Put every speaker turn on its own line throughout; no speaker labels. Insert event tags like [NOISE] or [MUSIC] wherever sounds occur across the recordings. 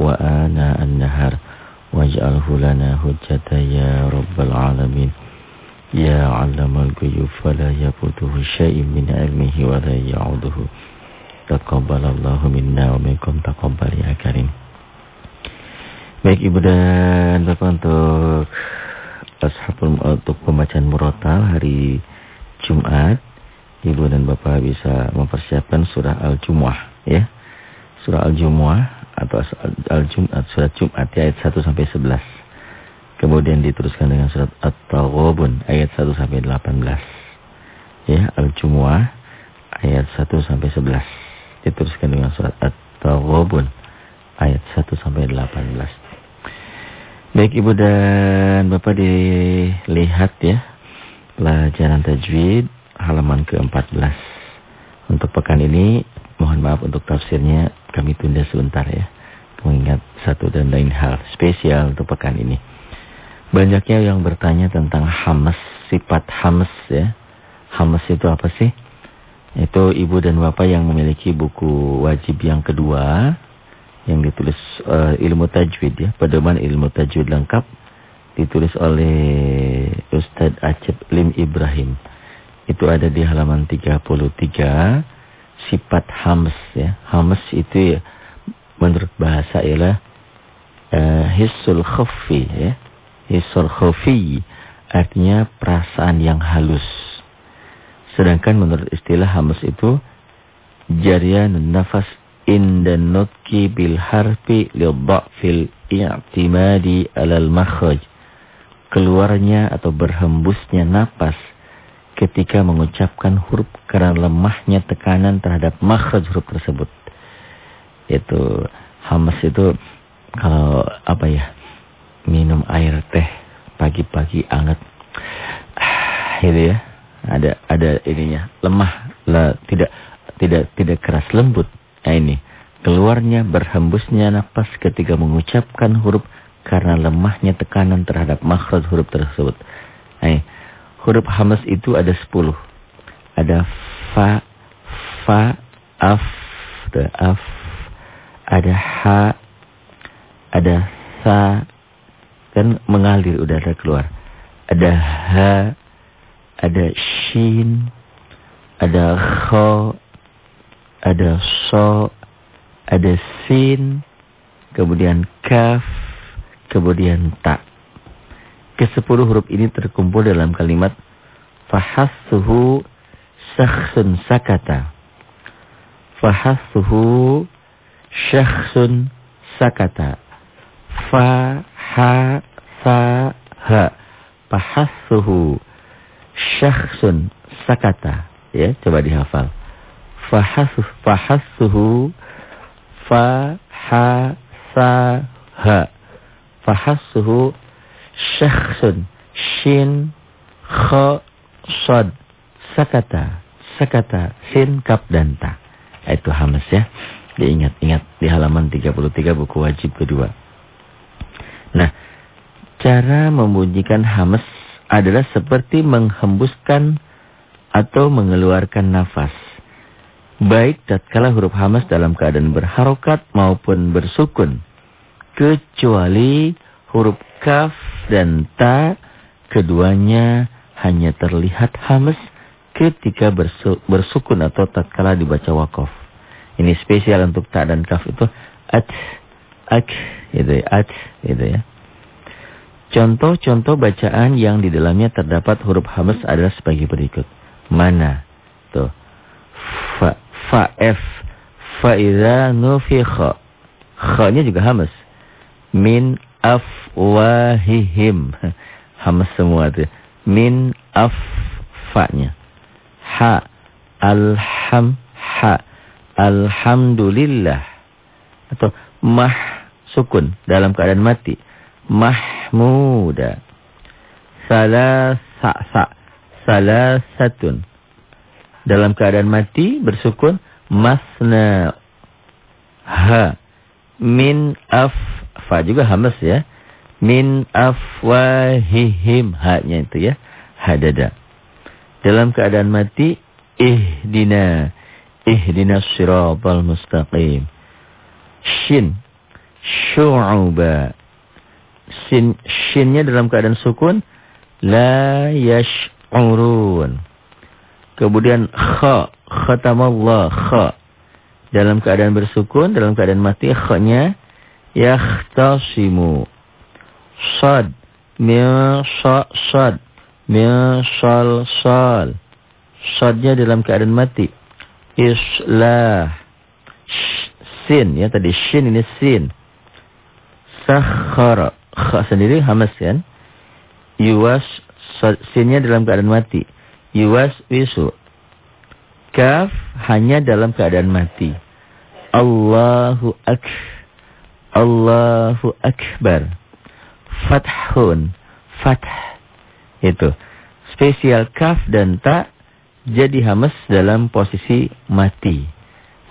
wa ana an-nahar waj'alhu lana hujjata ya rabbal alamin. Ya 'allamal ghuyub fala yafutuhu syai'un min 'ilmihi wa la ya'uduhu. Taqabbalallahu minna wa minkum taqabbal ya karim. Baik ibu dan bapak untuk ashabul untuk pembacaan murotal hari Jumat ibu dan bapak bisa mempersiapkan surah al-jumuah ya. Surah al-jumuah atau Al-Jum'at surat Jumat ya, ayat 1 sampai 11. Kemudian diteruskan dengan surat At-Taghabun ayat 1 sampai 18. Ya, Al-Jumu'ah ayat 1 sampai 11. Diteruskan dengan surat At-Taghabun ayat 1 sampai 18. Baik Ibu dan Bapak dilihat ya pelajaran tajwid halaman ke-14. Untuk pekan ini mohon maaf untuk tafsirnya kami tunda sebentar ya. Mengingat satu dan lain hal spesial untuk pekan ini. Banyaknya yang bertanya tentang hamas, sifat hamas ya. Hamas itu apa sih? Itu ibu dan bapak yang memiliki buku wajib yang kedua yang ditulis uh, ilmu tajwid ya, pedoman ilmu tajwid lengkap ditulis oleh Ustadz Acep Lim Ibrahim. Itu ada di halaman 33 sifat hams ya. Hams itu ya menurut bahasa ialah uh, hissul khafi ya. Hissul khafi artinya perasaan yang halus. Sedangkan menurut istilah hams itu jarian nafas inda nutki bil harfi fil i'timadi alal makhraj keluarnya atau berhembusnya napas ketika mengucapkan huruf karena lemahnya tekanan terhadap makhraj huruf tersebut. Itu hamas itu kalau apa ya minum air teh pagi-pagi anget [SIGHS] itu ya. Ada ada ininya lemah lah tidak tidak tidak keras lembut. Nah ini, keluarnya berhembusnya nafas ketika mengucapkan huruf karena lemahnya tekanan terhadap makhraj huruf tersebut. Nah, huruf hamas itu ada sepuluh. Ada fa, fa, af, ada af, ada ha, ada sa, kan mengalir udara keluar. Ada ha, ada shin, ada kho, ada so, ada sin, kemudian kaf, kemudian ta. Kesepuluh huruf ini terkumpul dalam kalimat fahassuhu syakhsun sakata. Fahassuhu syakhsun sakata. Fa ha sa ha. Fahassuhu syakhsun sakata. Ya, coba dihafal fahasuh fahasuhu fa ha sa ha fahasuhu syakhsun shin kha sad sakata sakata sin kap dan ta itu hamas ya. Diingat-ingat di halaman 33 buku wajib kedua. Nah cara membunyikan hamas adalah seperti menghembuskan atau mengeluarkan nafas. Baik tatkala huruf hamas dalam keadaan berharokat maupun bersukun. Kecuali huruf kaf dan ta, keduanya hanya terlihat hamas ketika bersukun atau tatkala dibaca wakaf. Ini spesial untuk ta dan kaf itu at, ak, gitu ya, at, gitu ya. Contoh-contoh bacaan yang di dalamnya terdapat huruf hamas adalah sebagai berikut. Mana? Tuh. Fa fa f fa idza nufikha kha-nya juga hamas min afwahihim. Hamas semua itu min af fa-nya ha alham ha alhamdulillah. Atau mah sukun dalam keadaan mati. Mahmuda. Salah sa sa salah satun dalam keadaan mati bersukun masna ha. Min af fa juga hamas ya min afwahihim ha-nya itu ya hadada dalam keadaan mati ihdina ihdina siratal mustaqim shin syu'uba. Sin, shinnya dalam keadaan sukun. La yash'urun. Kemudian kha. Khatamallah. Kha. Dalam keadaan bersukun. Dalam keadaan mati. Kha-nya. Yakhtasimu. Sad. Min sad. Min sal sal. Sadnya dalam keadaan mati. Islah. Sin. Ya tadi shin ini sin. Sakhara. Kha sendiri hamas kan. Yuwas. Sinnya dalam keadaan mati. Yuwas wisu. Kaf hanya dalam keadaan mati. Allahu ak. Allahu akbar. Fathun. Fath. Itu. Spesial kaf dan ta jadi hamas dalam posisi mati.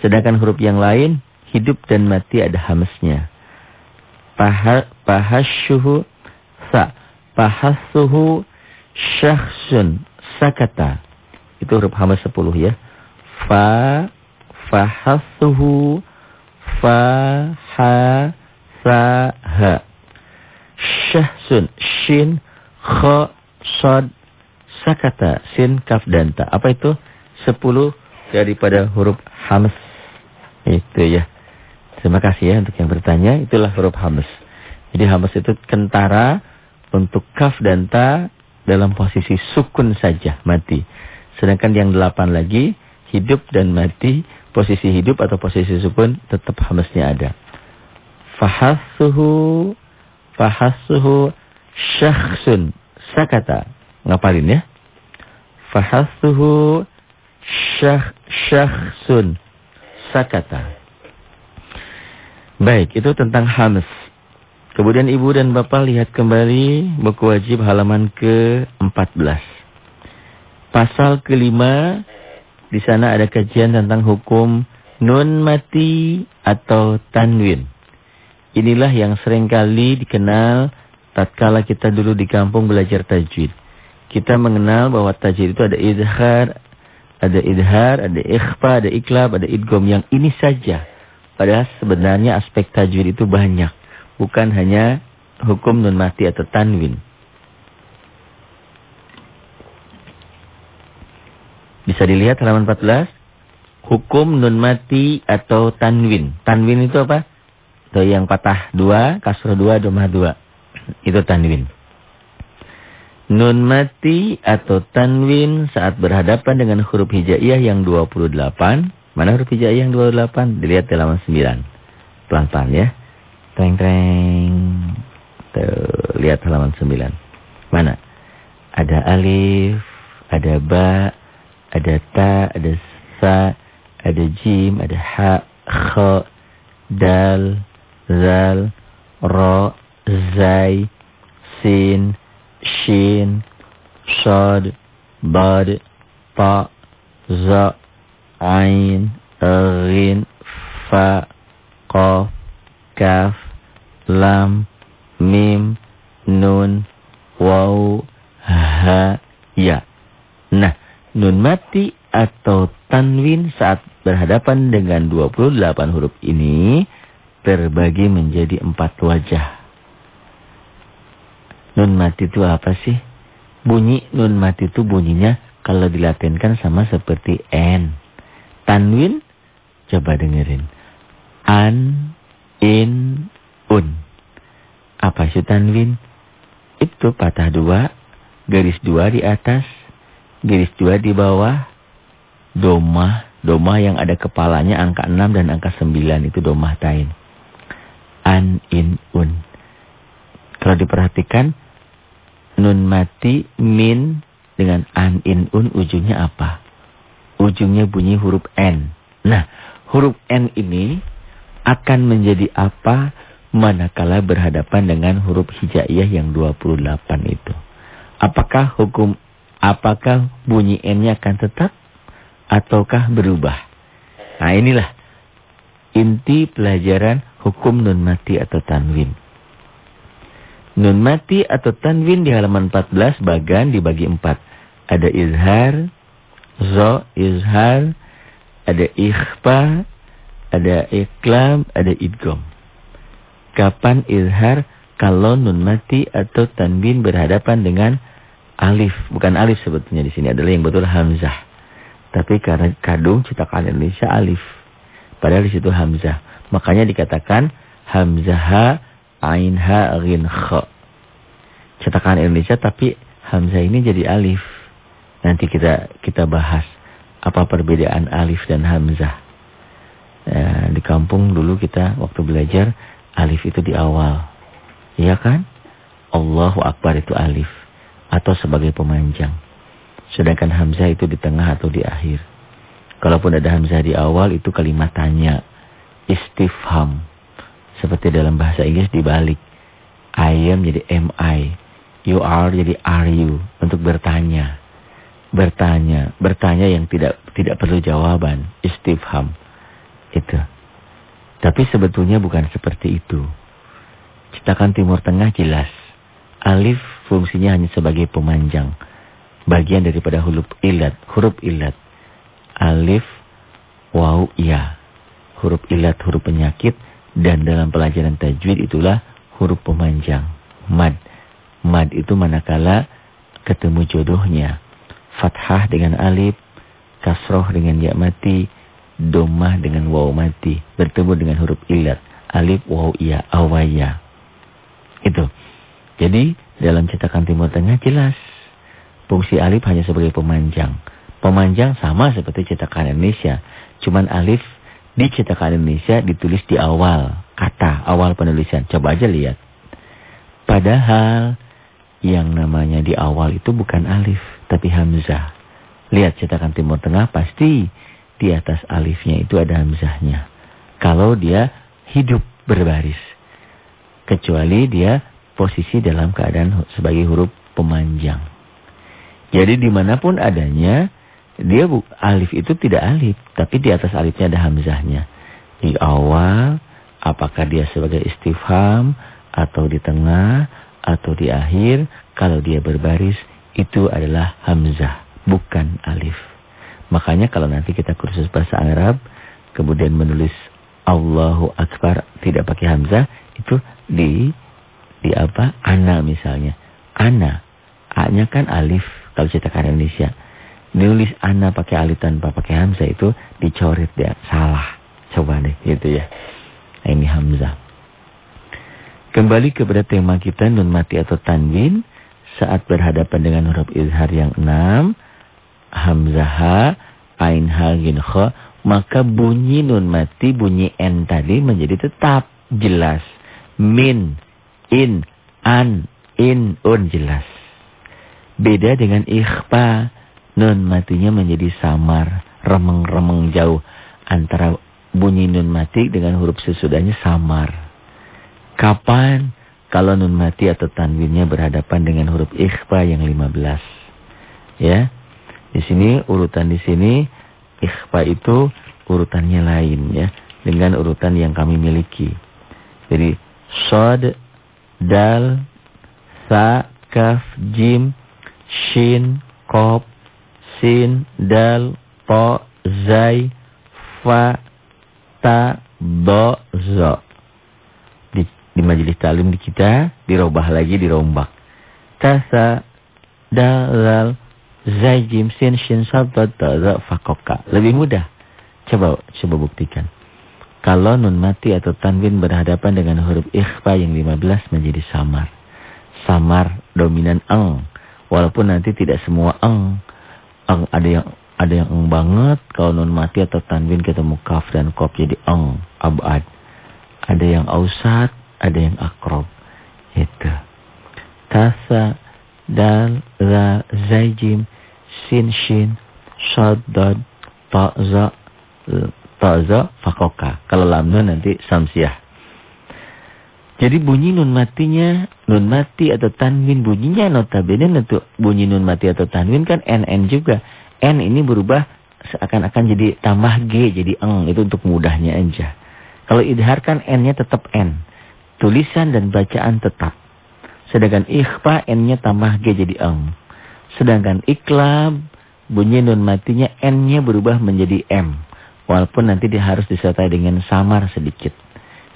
Sedangkan huruf yang lain hidup dan mati ada hamasnya. Paha, pahashuhu sa. Pahasuhu syakhsun sakata. Itu huruf hamas sepuluh ya. Fa, fahasuhu, fa, ha, sa, ha. Syahsun, shin, kha, sad, sakata, sin, kaf, dan ta. Apa itu? Sepuluh daripada huruf hamas. Itu ya. Terima kasih ya untuk yang bertanya. Itulah huruf hamas. Jadi hamas itu kentara untuk kaf dan ta dalam posisi sukun saja, mati. Sedangkan yang delapan lagi, hidup dan mati, posisi hidup atau posisi sukun tetap hamasnya ada. Fahasuhu, fahasuhu syakhsun, sakata. Ngapalin ya. Fahasuhu syakh, syakhsun, sakata. Baik, itu tentang hamas. Kemudian ibu dan bapak lihat kembali buku wajib halaman ke-14. Pasal kelima, di sana ada kajian tentang hukum nun mati atau tanwin. Inilah yang sering kali dikenal tatkala kita dulu di kampung belajar tajwid. Kita mengenal bahwa tajwid itu ada izhar, ada idhar, ada ikhfa, ada iklab, ada idgom. Yang ini saja. Padahal sebenarnya aspek tajwid itu banyak. Bukan hanya hukum nun mati atau tanwin. Bisa dilihat halaman 14. Hukum nun mati atau tanwin. Tanwin itu apa? Itu yang patah dua, kasroh dua, domah dua. Itu tanwin. Nun mati atau tanwin saat berhadapan dengan huruf hijaiyah yang 28. Mana huruf hijaiyah yang 28? Dilihat di halaman 9. Pelan-pelan ya. Treng-treng. Tuh, lihat halaman 9. Mana? Ada alif, ada ba, ada ta, ada sa, ada jim, ada ha, kha, dal, zal, ra, zai, sin, shin, shad, bad, ta, za, ain, ghin, fa, qaf, kaf, lam, mim, nun, waw, ha, ya. Nah, nun mati atau tanwin saat berhadapan dengan 28 huruf ini terbagi menjadi empat wajah. Nun mati itu apa sih? Bunyi nun mati itu bunyinya kalau dilatenkan sama seperti N. Tanwin, coba dengerin. An, in, un. Apa sih tanwin? Itu patah dua, garis dua di atas, garis dua di bawah, domah, domah yang ada kepalanya angka 6 dan angka 9 itu domah tain. An, in, un. Kalau diperhatikan, nun mati, min dengan an, in, un ujungnya apa? Ujungnya bunyi huruf N. Nah, huruf N ini akan menjadi apa manakala berhadapan dengan huruf hijaiyah yang 28 itu. Apakah hukum Apakah bunyi N-nya akan tetap ataukah berubah? Nah inilah inti pelajaran hukum nun mati atau tanwin. Nun mati atau tanwin di halaman 14 bagan dibagi empat. Ada izhar, zo, izhar, ada ikhfa, ada iklam, ada idgom. Kapan izhar kalau nun mati atau tanwin berhadapan dengan alif. Bukan alif sebetulnya di sini adalah yang betul hamzah. Tapi karena kadung cetakan Indonesia alif. Padahal di situ hamzah. Makanya dikatakan hamzah ain ha ghin kha. Cetakan Indonesia tapi hamzah ini jadi alif. Nanti kita kita bahas apa perbedaan alif dan hamzah. Ya, di kampung dulu kita waktu belajar alif itu di awal. Iya kan? Allahu Akbar itu alif. Atau sebagai pemanjang. Sedangkan Hamzah itu di tengah atau di akhir. Kalaupun ada Hamzah di awal itu kalimat tanya. Istifham. Seperti dalam bahasa Inggris dibalik. I am jadi am I. You are jadi are you. Untuk bertanya. Bertanya. Bertanya yang tidak tidak perlu jawaban. Istifham. Itu. Tapi sebetulnya bukan seperti itu. Cetakan Timur Tengah jelas. Alif fungsinya hanya sebagai pemanjang. Bagian daripada huruf ilat. Huruf ilat. Alif, waw, ya. Huruf ilat, huruf penyakit. Dan dalam pelajaran tajwid itulah huruf pemanjang. Mad. Mad itu manakala ketemu jodohnya. Fathah dengan alif. Kasroh dengan ya mati. Domah dengan waw mati. Bertemu dengan huruf ilat. Alif, waw, ya, awaya. Itu. Jadi dalam cetakan Timur Tengah jelas. Fungsi alif hanya sebagai pemanjang. Pemanjang sama seperti cetakan Indonesia. Cuman alif di cetakan Indonesia ditulis di awal kata, awal penulisan. Coba aja lihat. Padahal yang namanya di awal itu bukan alif, tapi hamzah. Lihat cetakan Timur Tengah pasti di atas alifnya itu ada hamzahnya. Kalau dia hidup berbaris kecuali dia posisi dalam keadaan sebagai huruf pemanjang. Jadi di mana pun adanya, dia bu, alif itu tidak alif, tapi di atas alifnya ada hamzahnya. Di awal, apakah dia sebagai istifham, atau di tengah, atau di akhir, kalau dia berbaris, itu adalah hamzah, bukan alif. Makanya kalau nanti kita kursus bahasa Arab, kemudian menulis Allahu Akbar tidak pakai hamzah, itu di di apa? Ana misalnya. Ana. A-nya kan alif kalau cetakan Indonesia. Nulis ana pakai alif tanpa pakai hamzah itu dicoret dia. Salah. Coba deh gitu ya. Nah, ini hamzah. Kembali kepada tema kita nun mati atau tanwin saat berhadapan dengan huruf izhar yang enam hamzah ain ha gin kha maka bunyi nun mati bunyi n tadi menjadi tetap jelas min, in, an, in, un jelas. Beda dengan ikhfa, nun matinya menjadi samar, remeng-remeng jauh. Antara bunyi nun mati dengan huruf sesudahnya samar. Kapan? Kalau nun mati atau tanwinnya berhadapan dengan huruf ikhfa yang 15. Ya. Di sini urutan di sini ikhfa itu urutannya lain ya dengan urutan yang kami miliki. Jadi Sod, Dal, Sa, Kaf, Jim, Shin, Kop, Sin, Dal, Po, Zai, Fa, Ta, Bo, Zo. Di, di majelis talim di kita, dirubah lagi, dirombak. Tasa, Dal, Dal, Zai, Jim, Sin, Shin, Sod, Ta, Zo, Fa, Koka. Lebih mudah. Coba, coba buktikan. Kalau nun mati atau tanwin berhadapan dengan huruf ikhfa yang 15 menjadi samar. Samar dominan eng. Walaupun nanti tidak semua eng. Eng ada yang ada yang eng banget. Kalau nun mati atau tanwin ketemu kaf dan kop jadi eng. Abad. Ada yang ausat, ada yang akrob. Itu. Tasa, dal, za, zaijim, sin, shin, shad, dad, ta, za, Taza fakoka. Kalau lamnya nanti samsiah. Jadi bunyi nun matinya, nun mati atau tanwin bunyinya notabene untuk bunyi nun mati atau tanwin kan NN juga. N ini berubah seakan-akan jadi tambah G jadi eng. Itu untuk mudahnya aja. Kalau idhar kan N-nya tetap N. Tulisan dan bacaan tetap. Sedangkan ikhfa N-nya tambah G jadi eng. Sedangkan iklab bunyi nun matinya N-nya berubah menjadi M. Walaupun nanti dia harus disertai dengan samar sedikit.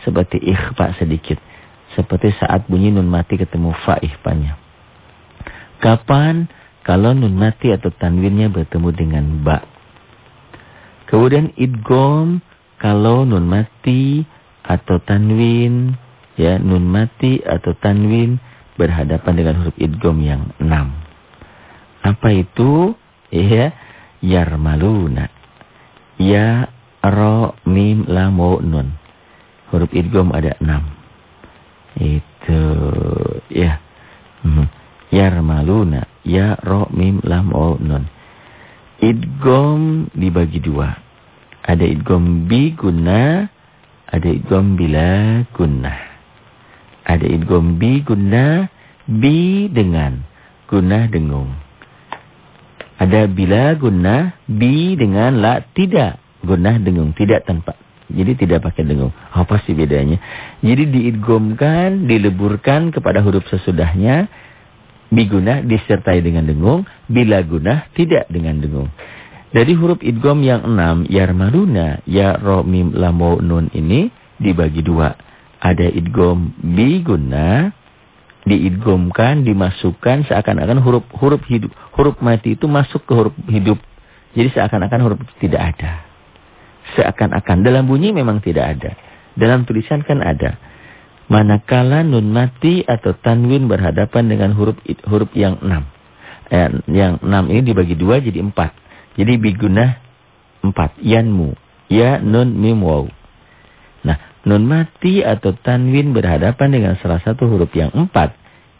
Seperti ikhfa sedikit. Seperti saat bunyi nun mati ketemu fa ihfanya. Kapan kalau nun mati atau tanwinnya bertemu dengan ba. Kemudian idgom kalau nun mati atau tanwin ya nun mati atau tanwin berhadapan dengan huruf idgom yang enam. Apa itu? Ya, yarmaluna. Ya, ro, mim, lam, nun. Huruf idgom ada enam. Itu ya. Hmm. Yarmaluna. Ya, ro, mim, lam, nun. Idgom dibagi dua. Ada idgom bi guna, ada idgom bila guna. Ada idgom bi guna, bi dengan, guna dengung. Ada bila guna, bi dengan la tidak, guna dengung, tidak tanpa. Jadi tidak pakai dengung. Apa sih bedanya? Jadi diidgomkan, dileburkan kepada huruf sesudahnya. Biguna disertai dengan dengung. Bila guna tidak dengan dengung. Dari huruf idgom yang enam, yarmaruna, ya, ro, mim, lamo, nun ini dibagi dua. Ada idgom biguna, diidgomkan, dimasukkan seakan-akan huruf huruf hidup, huruf mati itu masuk ke huruf hidup. Jadi seakan-akan huruf itu tidak ada. Seakan-akan. Dalam bunyi memang tidak ada. Dalam tulisan kan ada. Manakala nun mati atau tanwin berhadapan dengan huruf huruf yang enam. Eh, yang enam ini dibagi dua jadi empat. Jadi bigunah empat. Yanmu. Ya, nun, mim, waw. Nun mati atau tanwin berhadapan dengan salah satu huruf yang empat.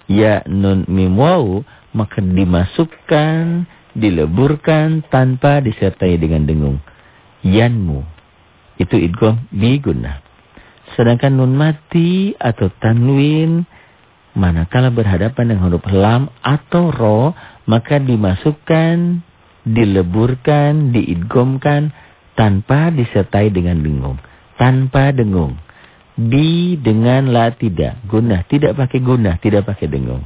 Ya, nun, mim, waw. Maka dimasukkan, dileburkan tanpa disertai dengan dengung yanmu. Itu idgham bi. Sedangkan nun mati atau tanwin manakala berhadapan dengan huruf lam atau ro maka dimasukkan, dileburkan, diidgomkan tanpa disertai dengan dengung. Tanpa dengung. Bi dengan la tidak. Gunah. Tidak pakai gunah. Tidak pakai dengung.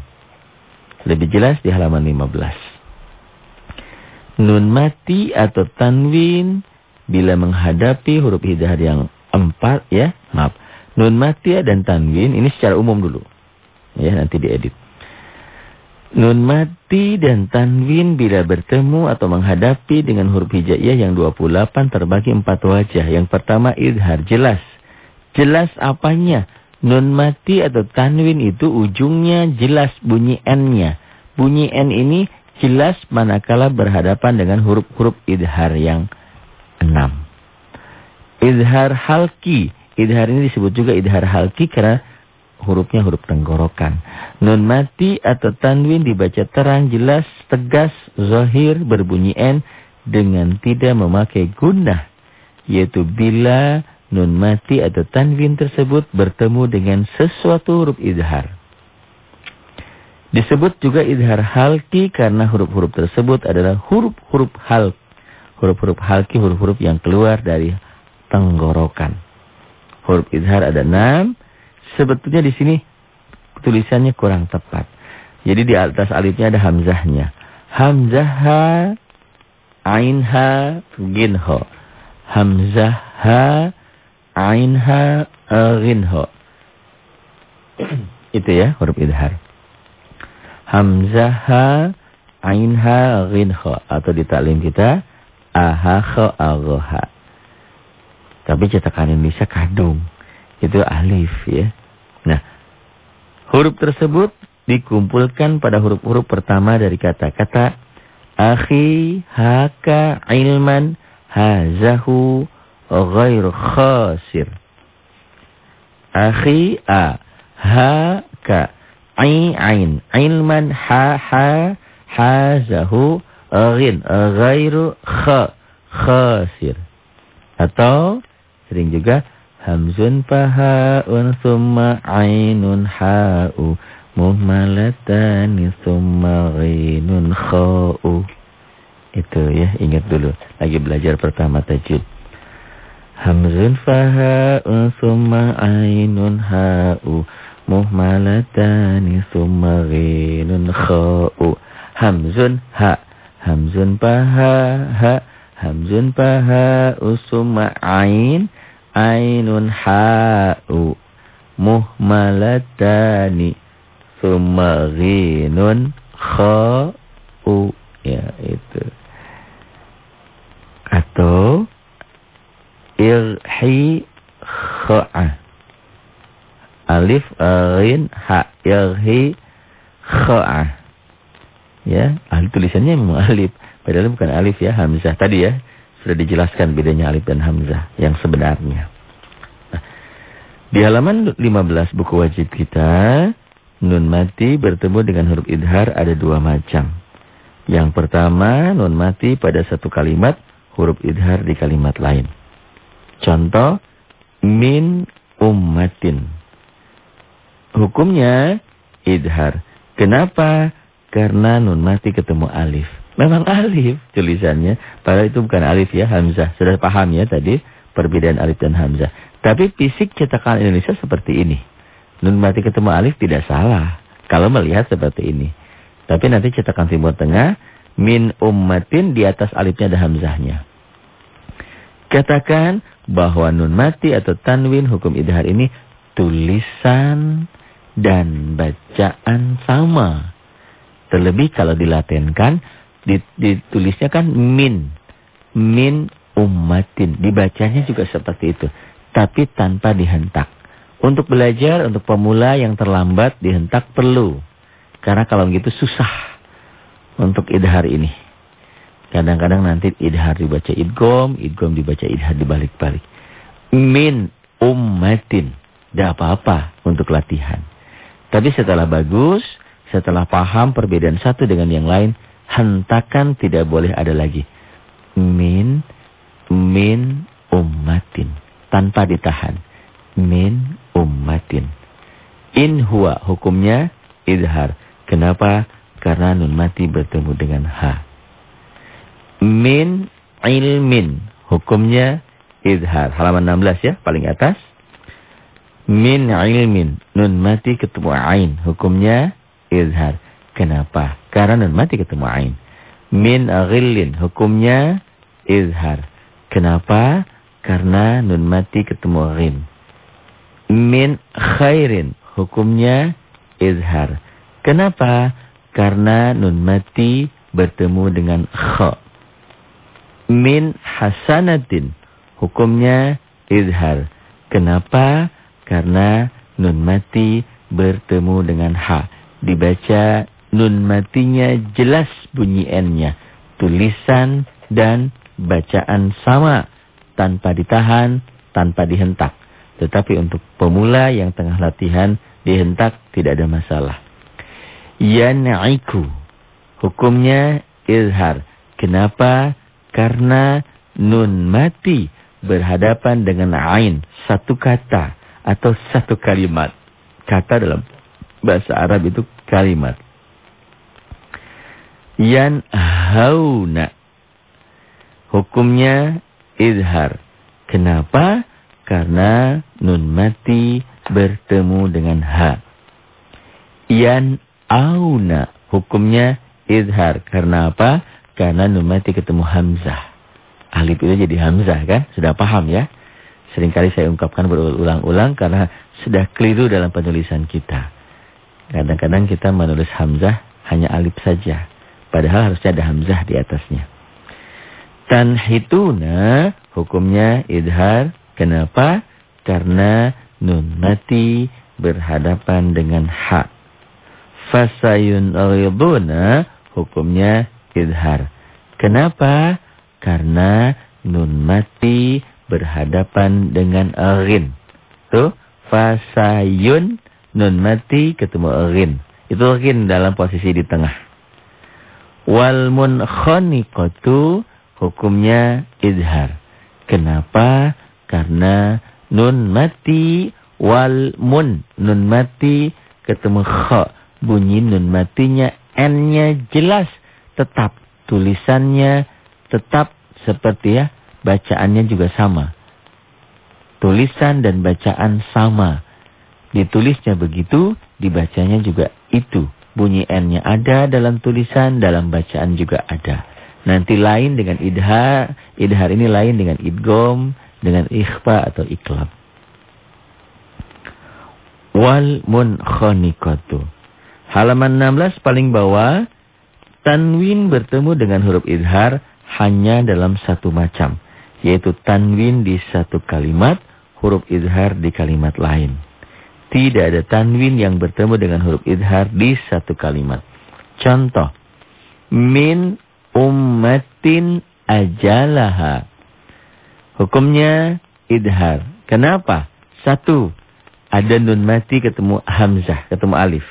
Lebih jelas di halaman 15. Nun mati atau tanwin bila menghadapi huruf hidhar yang empat ya, maaf. Nun mati dan tanwin ini secara umum dulu. Ya, nanti diedit. Nun mati dan tanwin bila bertemu atau menghadapi dengan huruf hijaiyah yang 28 terbagi empat wajah. Yang pertama idhar, jelas. Jelas apanya? Nun mati atau tanwin itu ujungnya jelas bunyi N-nya. Bunyi N ini jelas manakala berhadapan dengan huruf-huruf idhar yang enam. Idhar halki. Idhar ini disebut juga idhar halki karena hurufnya huruf tenggorokan. Nun mati atau tanwin dibaca terang, jelas, tegas, zahir, berbunyi N dengan tidak memakai gunnah. Yaitu bila nun mati atau tanwin tersebut bertemu dengan sesuatu huruf idhar. Disebut juga idhar halki karena huruf-huruf tersebut adalah huruf-huruf halki huruf-huruf halki, huruf-huruf yang keluar dari tenggorokan. Huruf izhar ada enam. Sebetulnya di sini tulisannya kurang tepat. Jadi di atas alifnya ada hamzahnya. Hamzah ha, ain ha, gin ho. Hamzah ha, ain ha, gin ho. [CLEARS THROAT] Itu ya huruf izhar. Hamzah ha, ain ha, gin ho. Atau di taklim kita Ahakho agoha. Tapi cetakan Indonesia kadung. Itu alif ya. Nah, huruf tersebut dikumpulkan pada huruf-huruf pertama dari kata-kata akhi, haka, ilman, hazahu, ghair khasir. Akhi, a, haka, ai, ain, ilman, ha, ha, hazahu, Ghin, ghairu kha, khasir. Atau sering juga hamzun pahaun summa ainun ha'u muhmalatani summa ghinun kha'u. Itu ya, ingat dulu. Lagi belajar pertama tajud. Hamzun fahaun summa ainun ha'u muhmalatani summa ghinun kha'u. Hamzun ha' Hamzun paha ha Hamzun paha usuma ain Ainun ha'u muhmalatani. Thumma ghinun kha'u. Ya itu. Atau irhi kha'a. Alif ghin ha irhi kha'a. Ya alif tulisannya memang alif. Padahal bukan alif ya hamzah tadi ya sudah dijelaskan bedanya alif dan hamzah yang sebenarnya. Nah, di halaman 15 buku wajib kita nun mati bertemu dengan huruf idhar ada dua macam. Yang pertama nun mati pada satu kalimat huruf idhar di kalimat lain. Contoh min ummatin. Hukumnya idhar. Kenapa? Karena nun mati ketemu alif. Memang alif tulisannya. Padahal itu bukan alif ya, hamzah. Sudah paham ya tadi perbedaan alif dan hamzah. Tapi fisik cetakan Indonesia seperti ini. Nun mati ketemu alif tidak salah. Kalau melihat seperti ini. Tapi nanti cetakan Timur Tengah. Min ummatin di atas alifnya ada hamzahnya. Katakan bahwa nun mati atau tanwin hukum idhar ini tulisan dan bacaan sama. Terlebih kalau dilatenkan, ditulisnya kan min. Min ummatin. Dibacanya juga seperti itu. Tapi tanpa dihentak. Untuk belajar, untuk pemula yang terlambat, dihentak perlu. Karena kalau begitu susah untuk idhar ini. Kadang-kadang nanti idhar dibaca idgom, idgom dibaca idhar dibalik-balik. Min ummatin. Tidak apa-apa untuk latihan. Tapi setelah bagus, setelah paham perbedaan satu dengan yang lain, hentakan tidak boleh ada lagi. Min, min ummatin. Tanpa ditahan. Min ummatin. In huwa hukumnya idhar. Kenapa? Karena nun mati bertemu dengan ha. Min ilmin. Hukumnya idhar. Halaman 16 ya, paling atas. Min ilmin. Nun mati ketemu ain. Hukumnya izhar. Kenapa? Karena nun mati ketemu ain. Min ghillin hukumnya izhar. Kenapa? Karena nun mati ketemu ghin. Min khairin hukumnya izhar. Kenapa? Karena nun mati bertemu dengan kha. Min hasanatin hukumnya izhar. Kenapa? Karena nun mati bertemu dengan ha dibaca nun matinya jelas bunyi n-nya. Tulisan dan bacaan sama tanpa ditahan, tanpa dihentak. Tetapi untuk pemula yang tengah latihan dihentak tidak ada masalah. Yan'iku. Hukumnya izhar. Kenapa? Karena nun mati berhadapan dengan ain. Satu kata atau satu kalimat. Kata dalam bahasa Arab itu kalimat. Yan hauna. Hukumnya izhar. Kenapa? Karena nun mati bertemu dengan ha. Yan auna. Hukumnya izhar. Karena apa? Karena nun mati ketemu hamzah. Alif itu jadi hamzah kan? Sudah paham ya? Seringkali saya ungkapkan berulang-ulang karena sudah keliru dalam penulisan kita. Kadang-kadang kita menulis hamzah hanya alif saja. Padahal harusnya ada hamzah di atasnya. Tanhituna hukumnya idhar. Kenapa? Karena nun mati berhadapan dengan ha. Fasayun riduna hukumnya idhar. Kenapa? Karena nun mati berhadapan dengan agin. Tuh, fasayun nun mati ketemu rin. Itu rin dalam posisi di tengah. Wal munkhaniqatu hukumnya izhar. Kenapa? Karena nun mati wal mun nun mati ketemu kha. Bunyi nun matinya n-nya jelas tetap tulisannya tetap seperti ya bacaannya juga sama. Tulisan dan bacaan sama. Ditulisnya begitu, dibacanya juga itu. Bunyi N-nya ada dalam tulisan, dalam bacaan juga ada. Nanti lain dengan idhar, idhar ini lain dengan idgom, dengan ikhfa atau iklab. Wal munkhaniqatu. Halaman 16 paling bawah. Tanwin bertemu dengan huruf idhar hanya dalam satu macam. Yaitu tanwin di satu kalimat, huruf idhar di kalimat lain. Tidak ada tanwin yang bertemu dengan huruf idhar di satu kalimat. Contoh. Min ummatin ajalaha. Hukumnya idhar. Kenapa? Satu. Ada nun mati ketemu hamzah, ketemu alif.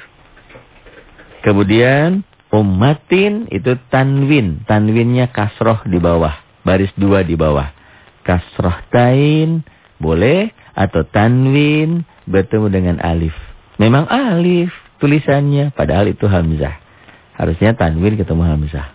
Kemudian ummatin itu tanwin. Tanwinnya kasroh di bawah. Baris dua di bawah. Kasroh tain boleh atau tanwin bertemu dengan alif. Memang alif tulisannya padahal itu hamzah. Harusnya tanwin ketemu hamzah.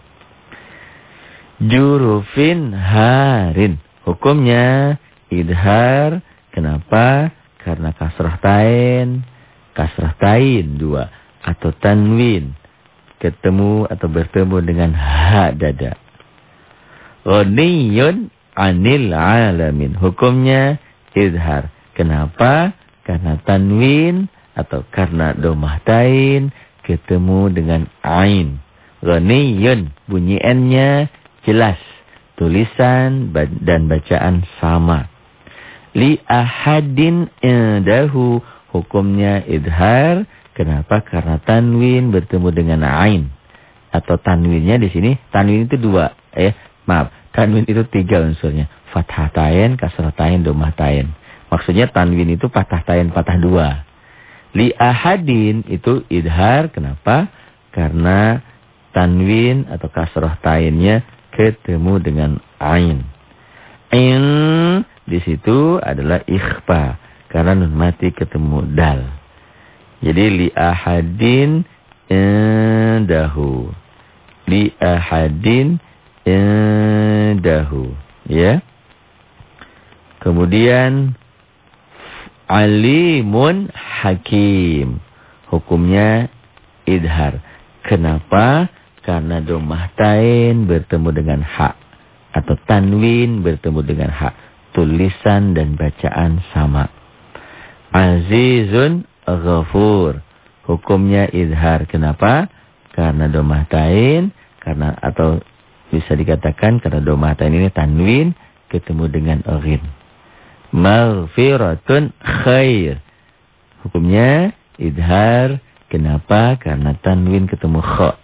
Jurufin harin. Hukumnya idhar. Kenapa? Karena kasrah tain. Kasrah tain dua. Atau tanwin. Ketemu atau bertemu dengan ha dada. Ghaniyun anil alamin. Hukumnya idhar. Kenapa? Karena tanwin atau karena domah tain ketemu dengan ain. Ghaniyun. Bunyi n-nya jelas. Tulisan dan bacaan sama. Li ahadin indahu. Hukumnya idhar. Kenapa? Karena tanwin bertemu dengan ain. Atau tanwinnya di sini. Tanwin itu dua. Eh, maaf. Tanwin itu tiga unsurnya. Fathah tain, kasrah tain, domah tain. Maksudnya tanwin itu patah tain, patah dua. Li ahadin itu idhar. Kenapa? Karena tanwin atau kasroh tainnya ketemu dengan ain. Ain di situ adalah ikhfa. Karena nun mati ketemu dal. Jadi li ahadin indahu. Li ahadin indahu. Ya. Kemudian alimun hakim. Hukumnya idhar. Kenapa? Karena domah tain bertemu dengan hak. Atau tanwin bertemu dengan hak. Tulisan dan bacaan sama. Azizun ghafur. Hukumnya idhar. Kenapa? Karena domah tain. Karena atau bisa dikatakan karena domah tain ini tanwin ketemu dengan oghin maghfiratun khair. Hukumnya idhar. Kenapa? Karena tanwin ketemu kha.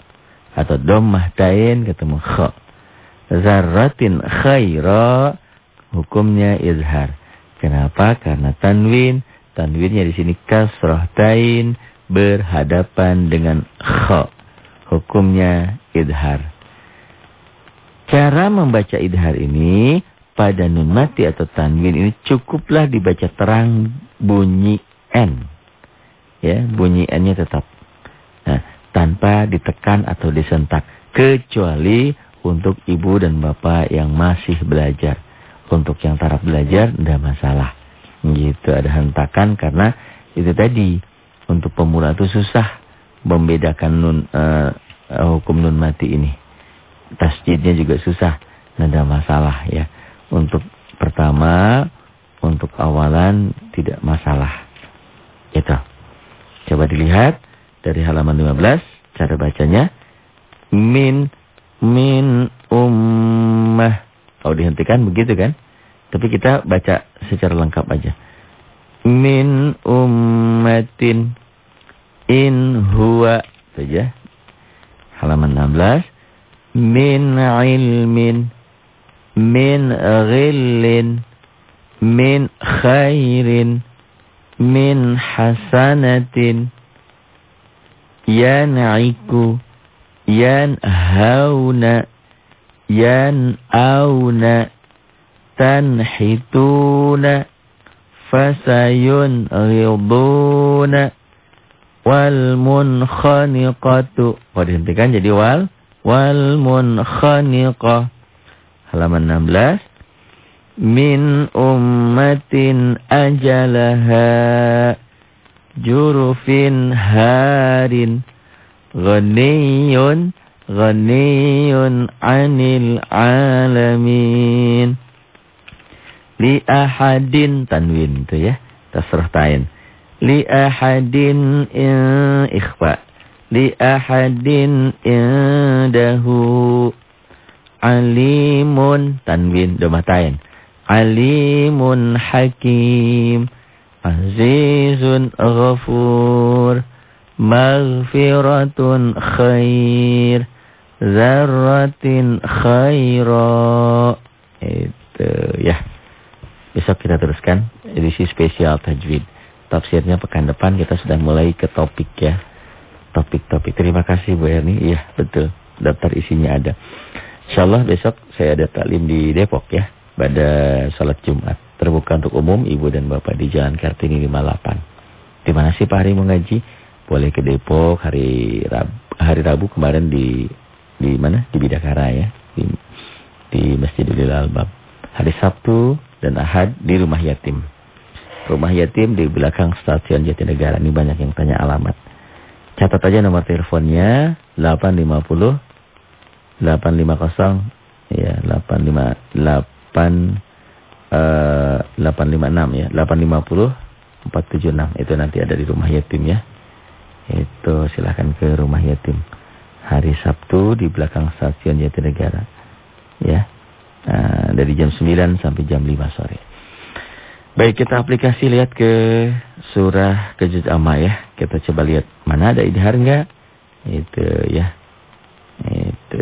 Atau dommah tain ketemu kha. Zarratin khaira. Hukumnya idhar. Kenapa? Karena tanwin. Tanwinnya di sini kasrah tain berhadapan dengan kha. Hukumnya idhar. Cara membaca idhar ini pada nun mati atau tanwin ini cukuplah dibaca terang bunyi N. Ya, bunyi N-nya tetap. Nah, tanpa ditekan atau disentak. Kecuali untuk ibu dan bapak yang masih belajar. Untuk yang taraf belajar, tidak masalah. Gitu, ada hentakan karena itu tadi. Untuk pemula itu susah membedakan nun, uh, hukum nun mati ini. Tasjidnya juga susah. Tidak masalah ya. Untuk pertama, untuk awalan tidak masalah. Itu. Coba dilihat dari halaman 15 cara bacanya. Min min ummah. Kalau dihentikan begitu kan? Tapi kita baca secara lengkap aja. Min ummatin in huwa saja. Halaman 16. Min ilmin min ghillin min khairin min hasanatin yan'iku yanhauna yan'auna tanhituna fasayun ghiduna wal munkhaniqatu. Oh dihentikan jadi wal. Wal munkhaniqah halaman 16 min ummatin ajalaha jurufin harin. Ghaniyun ghaniyun anil alamin. Li ahadin tanwin itu ya tasrah tain. Li ahadin ikhfa. Li ahadin indahu alimun tanwin domatain. Alimun hakim. Azizun ghafur. Maghfiratun khair. Zarratin khaira. Itu ya. Besok kita teruskan edisi spesial tajwid. Tafsirnya pekan depan kita sudah mulai ke topik ya. Topik-topik. Terima kasih Bu Erni. Iya betul. Daftar isinya ada. Insyaallah besok saya ada taklim di Depok ya. Pada salat Jumat. Terbuka untuk umum Ibu dan Bapak di Jalan Kartini 58. Di mana sih Pak Hari mengaji? Boleh ke Depok hari Rabu, hari Rabu kemarin di di mana? Di Bidakara ya, di, di Masjidil Albab. Hari Sabtu dan Ahad di rumah yatim. Rumah yatim di belakang stasiun Jatinegara. Ini banyak yang tanya alamat. Catat aja nomor teleponnya 850 850 ya 85 8 uh, 856 ya 850 476 itu nanti ada di rumah yatim ya. Itu silahkan ke rumah yatim hari Sabtu di belakang stasiun Jatinegara. Ya. Nah, dari jam 9 sampai jam 5 sore. Baik, kita aplikasi lihat ke surah Kejuz Amma ya. Kita coba lihat mana ada idhar enggak? Itu ya.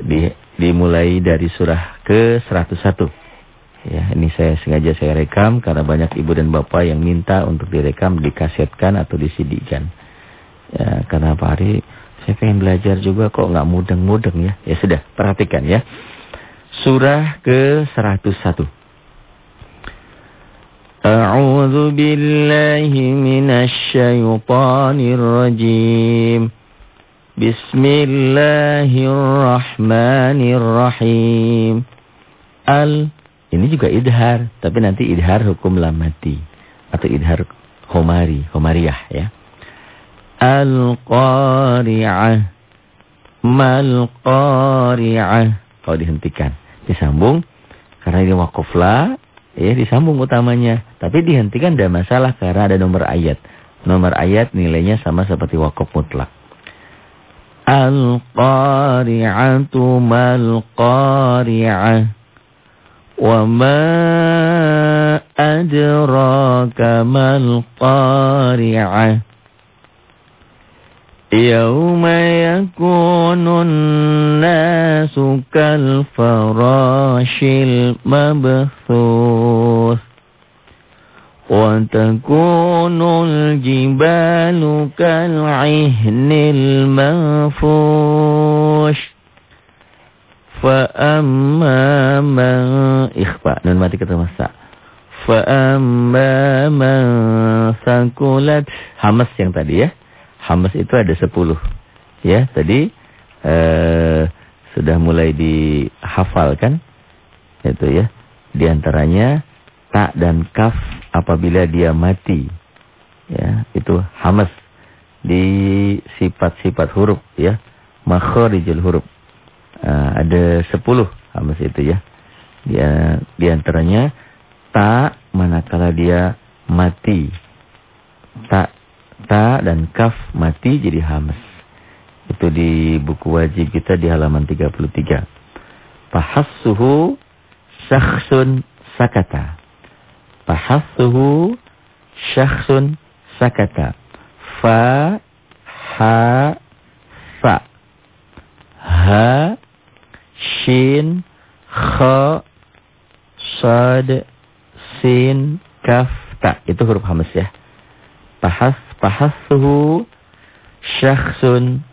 Di, dimulai dari surah ke 101. Ya, ini saya sengaja saya rekam karena banyak ibu dan bapak yang minta untuk direkam, dikasetkan atau disidikan. Ya, karena Pak Hari saya pengen belajar juga kok nggak mudeng-mudeng ya. Ya sudah, perhatikan ya. Surah ke-101. A'udzu billahi Bismillahirrahmanirrahim. Al ini juga idhar, tapi nanti idhar hukum lamati atau idhar homari, homariah ya. Al-Qari'ah. Mal-Qari'ah. Kalau dihentikan. Disambung. Karena ini wakuflah. Ya disambung utamanya. Tapi dihentikan tidak masalah karena ada nomor ayat. Nomor ayat nilainya sama seperti wakuf mutlak. القارعة ما القارعة وما أدراك ما القارعة يوم يكون الناس كالفراش المبثوث وتكون الجبال كالعهن المنفوش فأما من إخفاء نون mati kata masa فأما من ثقلت hamas yang tadi ya Hamas itu ada 10. Ya, tadi eh, sudah mulai dihafalkan. Itu ya. Di antaranya tak dan kaf apabila dia mati. Ya, itu hamas di sifat-sifat huruf ya. Makharijul huruf. Uh, ada 10 hamas itu ya. Dia di antaranya tak manakala dia mati. Tak ta dan kaf mati jadi hamas. Itu di buku wajib kita di halaman 33. Pahassuhu syakhsun sakata. Pahassuhu syakhsun sakata. Fa ha fa. Ha shin kha sad sin kaf ta. Itu huruf hamas ya. Pahas Fahassuhu syakhsun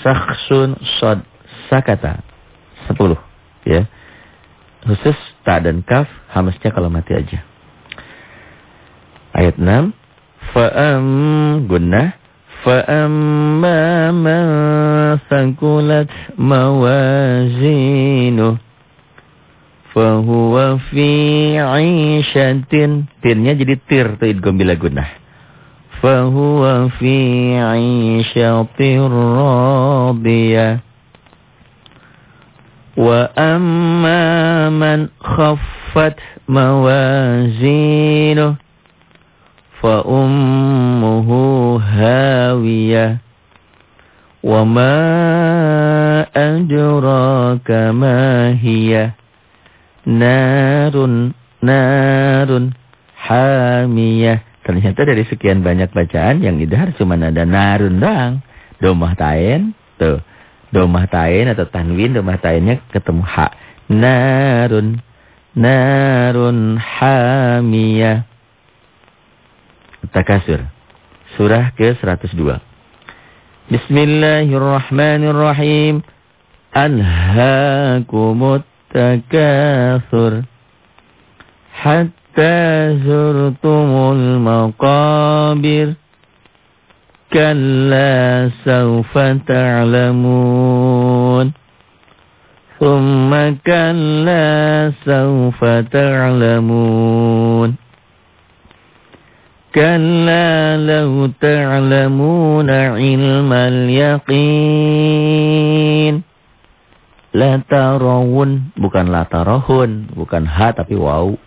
syakhsun sad sakata. Sepuluh. Ya. Khusus ta dan kaf hamasnya kalau mati aja. Ayat 6. Fa'am gunnah. Fa'amma man thakulat mawazinuh. Fahuwa fi 'ishatin. Tirnya jadi tir tuh idgham bila gunnah. فهو في عيشة راضية وأما من خفت موازينه fa ummuhu hawiyah. Wa ma adraka ma hiya. Narun narun hamiyah. Ternyata dari sekian banyak bacaan yang idhar cuma ada narun doang. Domah tain tuh. Domah tain atau tanwin domah tainnya ketemu ha. Narun narun hamiyah takasur surah ke 102 Bismillahirrahmanirrahim. Alhaakumut takathur. Hatta zurtumul maqabir. Kalla sawfa ta'lamun. Thumma kalla sawfa ta'lamun. كلا لو تعلمون علم اليقين. لترون bukan latarahun bukan ha tapi waw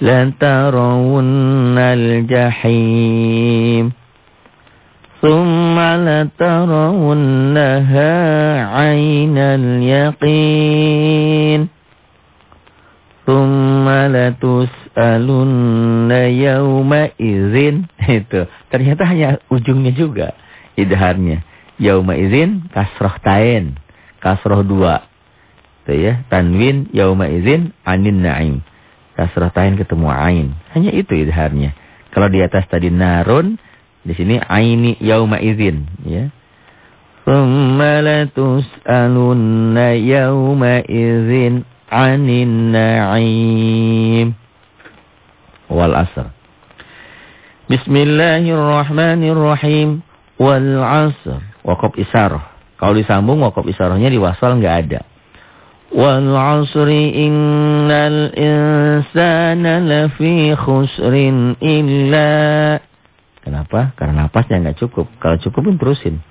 لترون الجحيم. ثم لترونها عين اليقين. Tus'alunna yawma izin. [LAUGHS] Itu. Ternyata hanya ujungnya juga. Idharnya. Yawma izin kasroh tain. Kasroh dua. Itu ya. Tanwin yawma izin anin na'im. Kasroh tain ketemu ain. Hanya itu idharnya. Kalau di atas tadi narun. Di sini aini yawma izin. Ya. Latus'alunna yawma izin anin na'im wal asr. Bismillahirrahmanirrahim wal asr. Wakaf isarah. Kalau disambung wakaf isarahnya di wasal enggak ada. Wal asri innal insana lafi khusrin illa Kenapa? Karena napasnya enggak cukup. Kalau cukup pun terusin.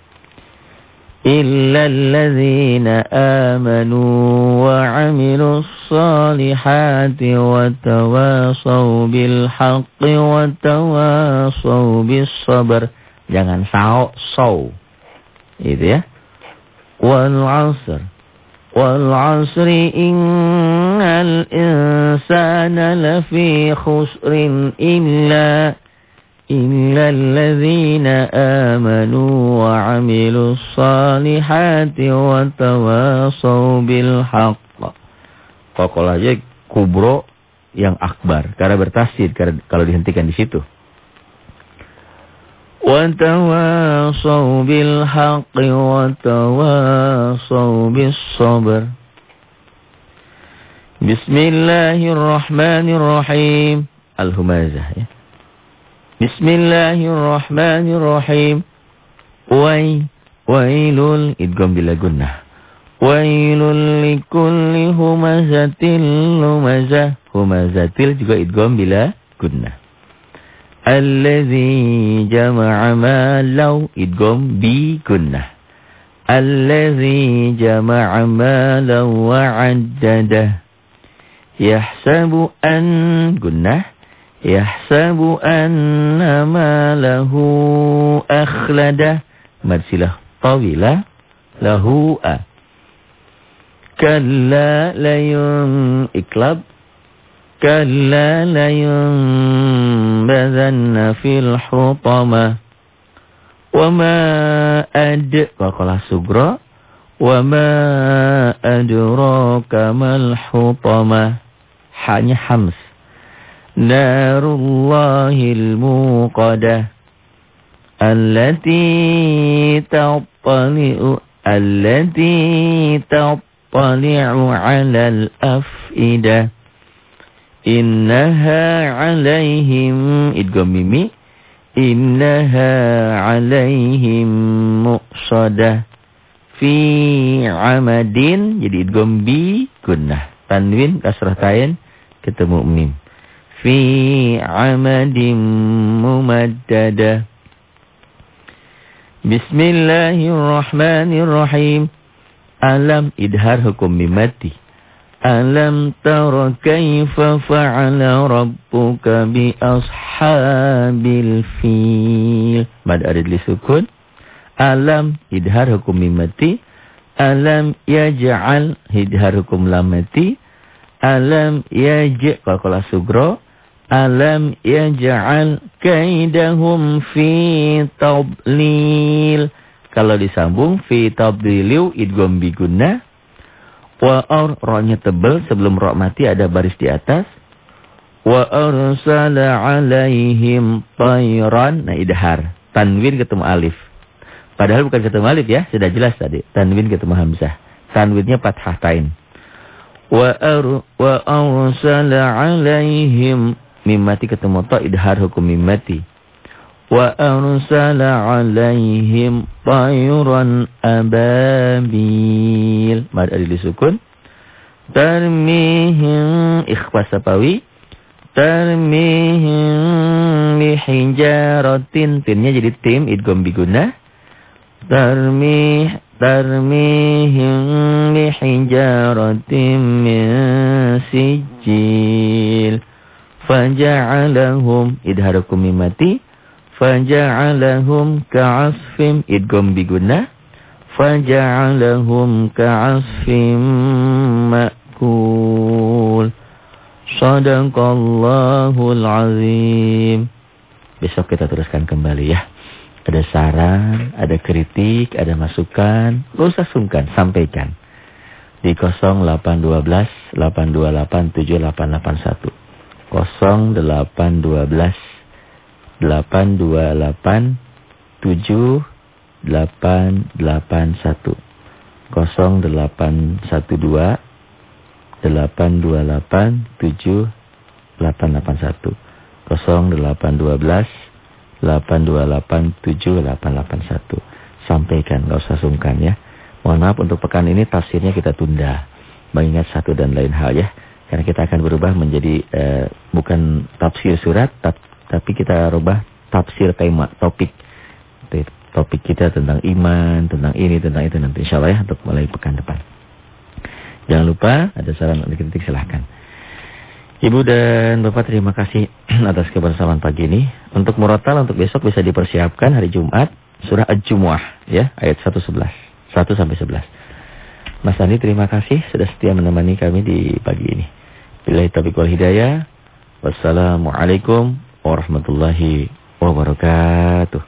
إلا الذين آمنوا وعملوا الصالحات وتواصوا بالحق وتواصوا بالصبر jangan sao so itu ya wal asr wal asri innal insana lafi khusrin illa إلا الذين آمنوا وعملوا الصالحات وتواصوا بالحق Kokolah aja kubro yang akbar karena bertasydid kalau dihentikan di situ. وتواصوا بالحق وتواصوا بالصبر بسم الله الرحمن الرحيم الهمازة ya. Bismillahirrahmanirrahim. Wai, wailul, idgom bila gunnah. Wailul likulli humazatil lumazah. Humazatil juga idgom bila gunnah. Allazi jama'a malau, idgom bi gunnah. Allazi jama'a malau wa'addadah. Yahsabu an gunnah. Yahsabu anna ma lahu akhlada. Madsilah tawilah. Lahu a. Kalla layun iklab. Kalla layun bazanna fil hutama. Wama ad. Wakalah sugra. Wama adraka mal hutama. Hanya hams. نار الله الموقدة التي تطلع التي تطلع على الأفئدة إنها عليهم إدغام ميمي إنها عليهم مؤصدة في عمد jadi idgham bi gunnah tanwin kasrah tain ketemu mim في عمد ممددة بسم الله الرحمن الرحيم Alam idhar hukum mimati. Alam tara kaifa fa'ala rabbuka bi ashabil fil. Mad arid li sukun. Alam idhar hukum mimati. Alam yaj'al idhar hukum lamati. Alam yaj kalau sugro. Alam yaj'al kaidahum fi tablil. Kalau disambung fi tablilu idgham biguna Wa ar rohnya tebal sebelum roh mati ada baris di atas. Wa arsala alaihim tayran. Nah idhar. Tanwin ketemu alif. Padahal bukan ketemu alif ya. Sudah jelas tadi. Tanwin ketemu hamzah. Tanwinnya fathah tain. Wa, ar, wa arsala alaihim mimati ketemu ta idhar hukum mimati wa arsala alaihim tayran ababil. Mad adil sukun. Tarmihim ikhfas sapawi. Tarmihim lihijaratin tinnya jadi tim idgham biguna. Tarmih tarmihim lihijaratin min sijil faja'alahum idharukum mimati faja'alahum ka'asfim idgham biguna faja'alahum ka'asfim ma'kul sadaqallahul azim besok kita teruskan kembali ya. Ada saran ada kritik ada masukan lu usah sungkan sampaikan. Di 0812 828 7881 0812 delapan dua delapan tujuh delapan delapan satu. kosong delapan satu dua delapan dua delapan tujuh delapan delapan satu. kosong delapan dua belas delapan dua delapan tujuh delapan delapan satu. Sampaikan nggak usah sungkan ya. Mohon maaf untuk pekan ini tafsirnya kita tunda. Mengingat satu dan lain hal ya karena kita akan berubah menjadi eh, bukan tafsir surat tapi tapi kita rubah tafsir tema topik. Topik kita tentang iman, tentang ini, tentang itu nanti insya Allah ya untuk mulai pekan depan. Jangan lupa ada saran atau kritik silahkan. Ibu dan Bapak terima kasih [CLEARS THROAT] atas kebersamaan pagi ini. Untuk murotal untuk besok bisa dipersiapkan hari Jumat surah Ad-Jumu'ah ya ayat 111. 1 sampai 11. Mas Andi terima kasih sudah setia menemani kami di pagi ini. Bila taufiq wal hidayah. Wassalamualaikum warahmatullahi wabarakatuh.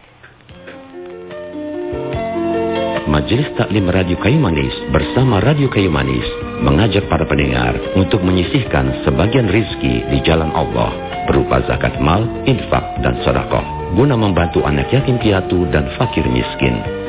Majelis Taklim Radio Kayu Manis bersama Radio Kayu Manis mengajak para pendengar untuk menyisihkan sebagian rizki di jalan Allah berupa zakat mal, infak, dan sedekah guna membantu anak yatim piatu dan fakir miskin.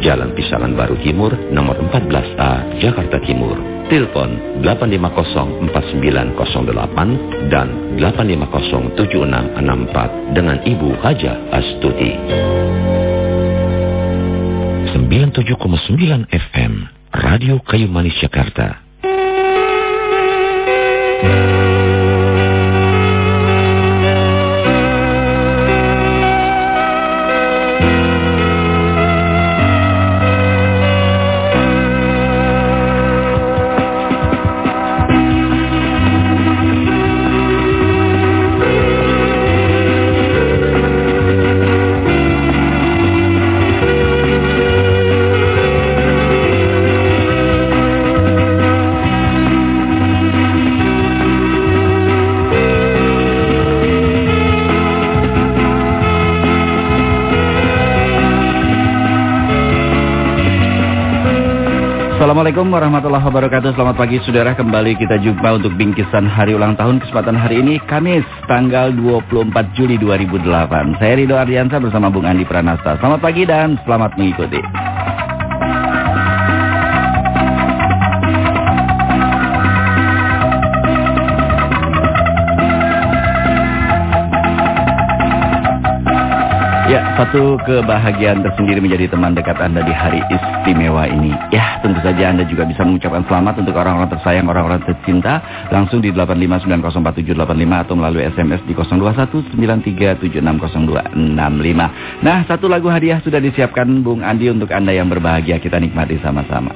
Jalan Pisangan Baru Timur, nomor 14A, Jakarta Timur. Telepon 8504908 dan 8507664 dengan Ibu Haja Astuti. 97,9 FM Radio Kayu Manis Jakarta.
Assalamualaikum warahmatullahi wabarakatuh. Selamat pagi saudara. Kembali kita jumpa untuk bingkisan hari ulang tahun Kesempatan hari ini Kamis tanggal 24 Juli 2008 Saya Ridho Ardiansa bersama Bung Andi Pranasta. Selamat pagi dan selamat mengikuti
Satu kebahagiaan tersendiri menjadi teman dekat Anda di hari istimewa ini. Ya, tentu saja Anda juga bisa mengucapkan selamat untuk orang-orang tersayang, orang-orang tercinta. Langsung di 859084785 atau melalui SMS di 021937600265. Nah, satu lagu hadiah sudah disiapkan Bung Andi untuk Anda yang berbahagia. Kita nikmati sama-sama.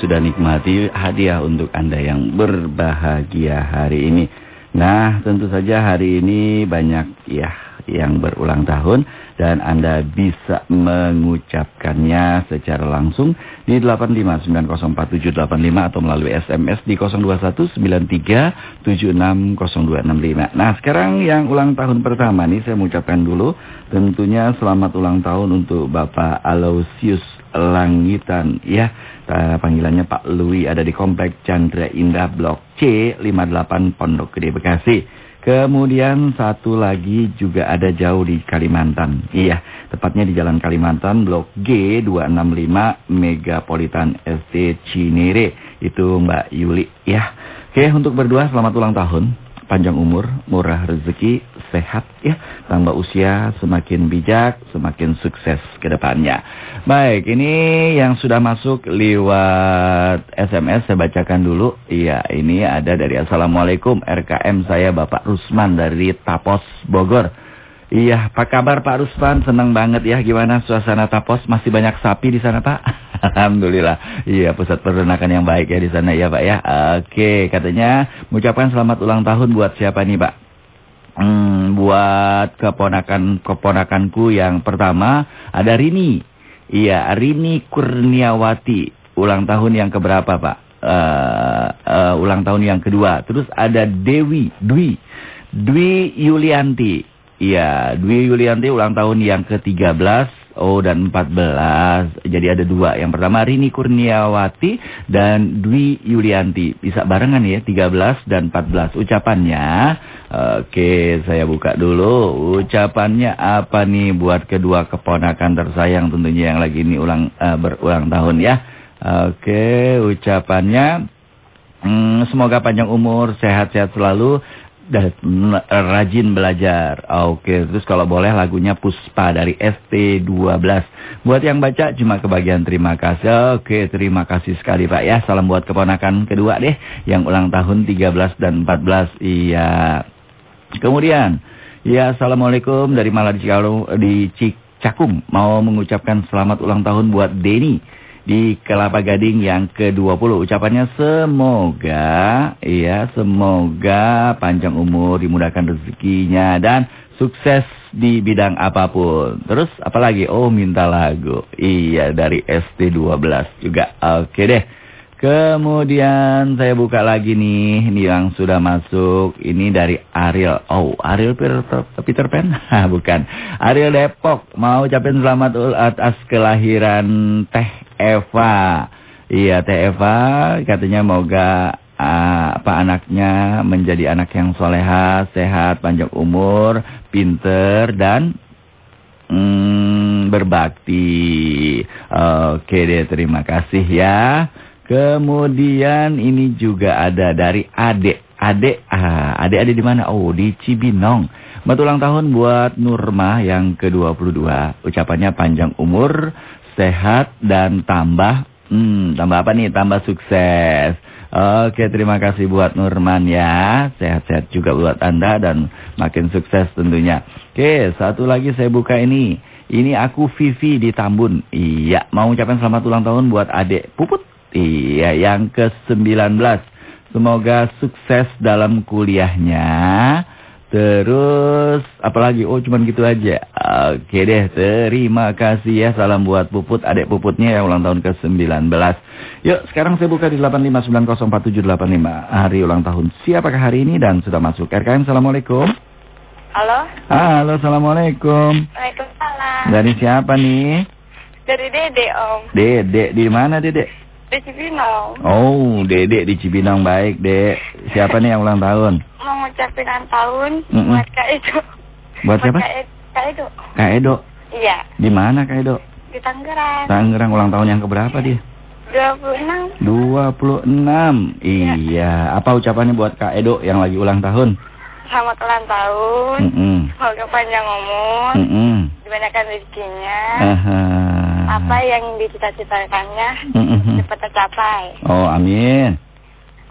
Sudah nikmati hadiah untuk Anda yang berbahagia hari ini. Nah, tentu saja hari ini banyak ya yang berulang tahun dan Anda bisa mengucapkannya secara langsung di 859047885 atau melalui SMS di 021937600265. Nah, sekarang yang ulang tahun pertama nih saya mengucapkan dulu tentunya selamat ulang tahun untuk Bapak Alosius Langitan ya. Panggilannya Pak Lui ada di Komplek Chandra Indah Blok C 58 Pondok Gede Bekasi. Kemudian satu lagi juga ada jauh di Kalimantan. Iya, tepatnya di Jalan Kalimantan Blok G 265 Megapolitan ST Cinere. Itu Mbak Yuli ya. Oke, untuk berdua selamat ulang tahun.
Panjang umur, murah rezeki, sehat ya, tambah usia, semakin bijak, semakin sukses ke depannya. Baik, ini yang sudah masuk lewat SMS saya bacakan dulu. Iya, ini ada dari Assalamualaikum RKM saya Bapak Rusman dari Tapos Bogor. Iya, apa kabar Pak Rusman? Senang banget ya. Gimana suasana Tapos? Masih banyak sapi di sana Pak? [LAUGHS] Alhamdulillah. Iya, pusat peternakan yang baik ya di sana ya Pak ya. Oke, katanya mengucapkan selamat ulang tahun buat siapa nih Pak? Hmm, buat keponakan-keponakanku yang pertama ada Rini. Iya, Rini Kurniawati. Ulang tahun yang keberapa Pak? Uh, uh, ulang tahun yang kedua. Terus ada Dewi, Dwi. Dwi Yulianti. Iya, Dwi Yulianti ulang tahun yang ke-13 oh dan 14. Jadi ada dua. Yang pertama Rini Kurniawati dan Dwi Yulianti. Bisa barengan ya 13 dan 14. Ucapannya Oke, saya buka dulu. Ucapannya apa nih buat kedua keponakan tersayang tentunya yang lagi ini ulang uh, berulang tahun ya. Oke, ucapannya hmm, semoga panjang umur, sehat-sehat selalu rajin belajar. Oke, terus kalau boleh lagunya Puspa dari ST12. Buat yang baca cuma kebagian terima kasih. Oke, terima kasih sekali Pak ya. Salam buat keponakan kedua deh yang ulang tahun 13 dan 14. Iya. Kemudian, ya Assalamualaikum dari Malah di Cakung. Mau mengucapkan selamat ulang tahun buat Denny di Kelapa Gading yang ke-20. Ucapannya semoga ya, semoga panjang umur, dimudahkan rezekinya dan sukses di bidang apa pun. Terus apalagi? Oh, minta lagu. Iya, dari ST12 juga. Oke deh. Kemudian saya buka lagi nih, ini yang sudah masuk. Ini dari Ariel. Oh, Ariel Peter, Peter Pan? [LAUGHS] Bukan. Ariel Depok. Mau ucapin selamat atas kelahiran Teh Eva. Iya, Teh Eva katanya moga uh, apa anaknya menjadi anak yang soleha, sehat, panjang umur, pinter, dan mm, berbakti. Oke deh, terima kasih ya. Kemudian ini juga ada dari Ade. Ade, ah, Ade ada di mana? Oh, di Cibinong. Betul ulang tahun buat Nurma yang ke-22. Ucapannya panjang umur, sehat, dan tambah, hmm, tambah apa nih? Tambah sukses. Oke, terima kasih buat Nurman ya. Sehat-sehat juga buat Anda dan makin sukses tentunya. Oke, satu lagi saya buka ini. Ini aku Vivi di Tambun. Iya, mau ucapkan selamat ulang tahun buat adik Puput Iya, yang ke-19. Semoga sukses dalam kuliahnya. Terus, apalagi? Oh, cuman gitu aja. Oke deh, terima kasih ya. Salam buat Puput, adik Puputnya yang ulang tahun ke-19. Yuk, sekarang saya buka di 859047885. Hari ulang tahun. Siapakah hari ini dan sudah masuk? RKM, Assalamualaikum.
Halo.
Halo, Assalamualaikum.
Waalaikumsalam.
Dari siapa nih?
Dari Dede, Om.
Dede, di mana Dede?
Di Cibinong.
Oh, Dede di Cibinong baik, Dek. Siapa nih yang ulang tahun?
Mau ngucapin ulang tahun
Mm -mm.
buat Kak Edo.
Buat siapa?
Kak Ed- Kak Edo.
Kak Edo.
Iya,
Di mana Kak Edo?
di Tangerang.
Tangerang ulang tahun yang keberapa dia?
26.
26. Iya. Apa ucapannya buat Kak Edo yang lagi ulang tahun?
Selamat ulang tahun.
Mm-mm.
Semoga panjang umur.
Mm-mm.
Dibanyakan rezekinya.
Aha.
Apa yang dicita-citakannya
Mm-mm.
cepat tercapai.
Oh, amin.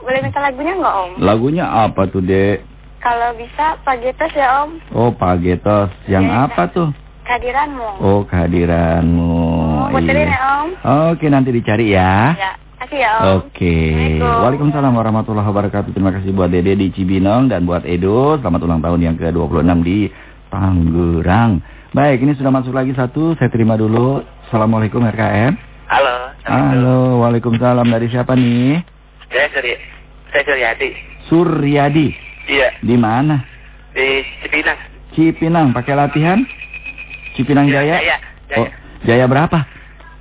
Boleh minta lagunya nggak Om?
Lagunya apa tuh, Dek?
Kalau bisa Pagetos ya Om.
Oh, Pagetos. Yang
Iya,
apa tuh?
Kehadiranmu.
Oh, kehadiranmu.
Oh, puterin ya Om.
Oke, nanti dicari ya.
Ya, kasih ya Om.
Oke. Waalaikumsalam warahmatullahi wabarakatuh. Terima kasih buat Dede di Cibinong dan buat Edo. Selamat ulang tahun yang ke-26 di Tangerang. Baik, ini sudah masuk lagi satu. Saya terima dulu. Assalamualaikum RKM.
Halo.
Halo, Waalaikumsalam. Dari siapa nih?
Saya Surya. Saya Suryadi.
Suryadi.
Iya,
Di mana?
di Cipinang.
Cipinang. Pakai latihan? Cipinang Jaya?
Jaya. Jaya.
Oh, Jaya berapa?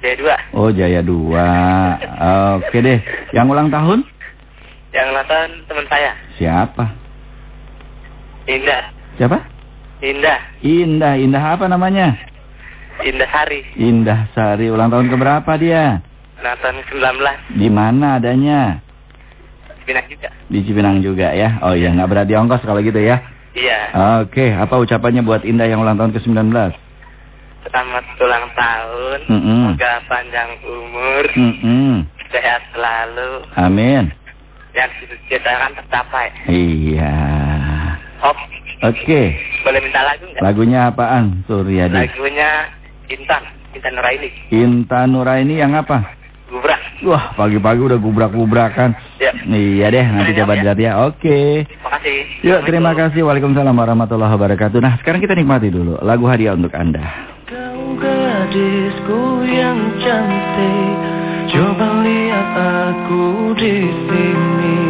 Jaya dua.
Oh, Jaya 2. Oke deh. Yang ulang tahun?
Yang nonton teman saya.
Siapa?
Indah.
Siapa?
Indah.
Indah. Indah apa namanya?
Indah Sari.
Indah Sari. Ulang tahun keberapa dia?
Nonton 19.
Di mana adanya?
Cipinang juga.
Di Cipinang juga ya. Oh iya, nggak berarti ongkos kalau gitu ya.
Iya.
Oke, apa ucapannya buat Indah yang ulang tahun ke-19?
Selamat ulang tahun.
Mm-mm.
Semoga panjang umur,
Mm-mm.
sehat selalu.
Amin.
Yang diciptakan tercapai.
Iya.
Hop,
Oke,
boleh minta lagu nggak?
lagunya apaan, Suryadi?
Lagunya Intan, Intan Nuraini.
Intan Nuraini yang apa?
Gubrak.
Wah, pagi-pagi udah gubrak-gubrakan.
Ya.
Iya deh, nanti coba dilihat ya. Oke.
Makasih.
Yuk, terima kasih. Waalaikumsalam warahmatullahi wabarakatuh. Nah, sekarang kita nikmati dulu lagu hadiah untuk Anda.
Kau gadisku yang cantik Coba lihat aku di sini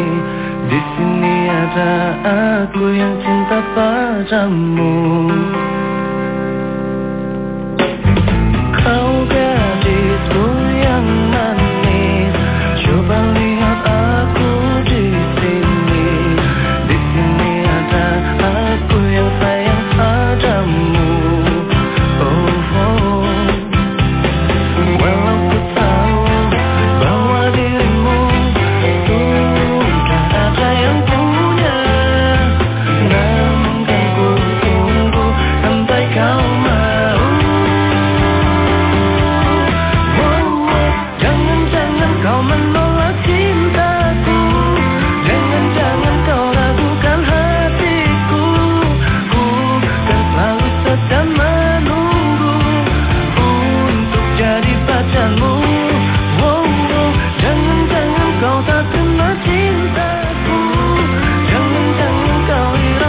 Di sini ada aku yang cinta padamu